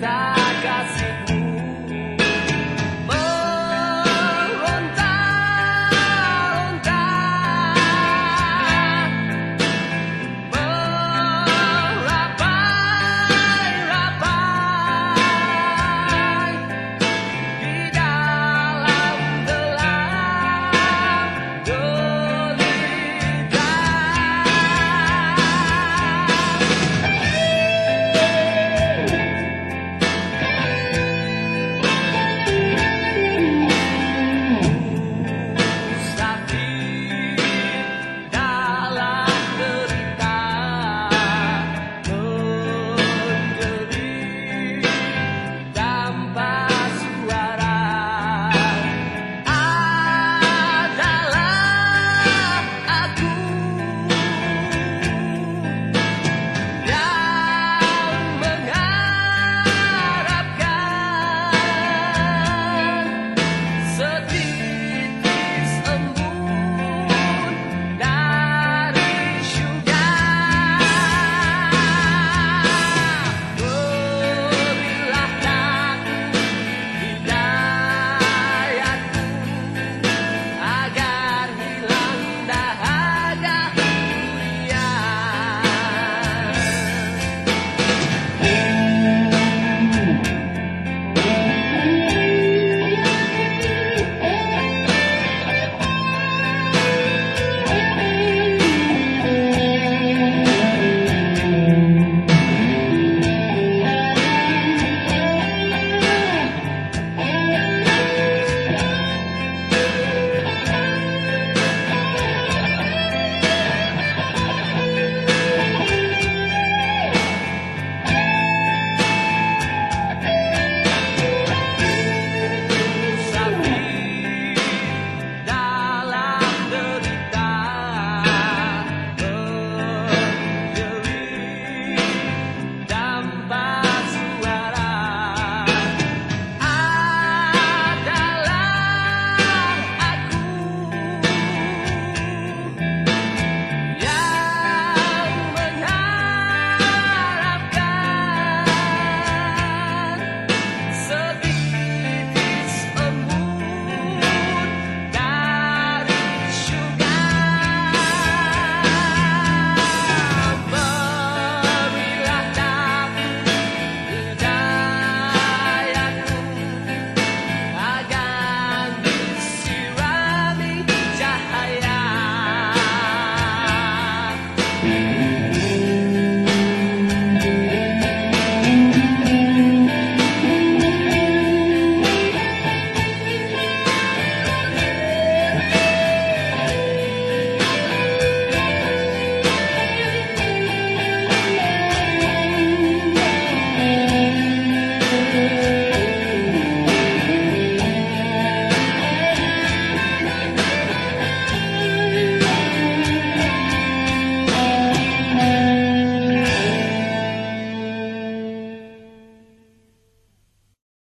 Tá assim.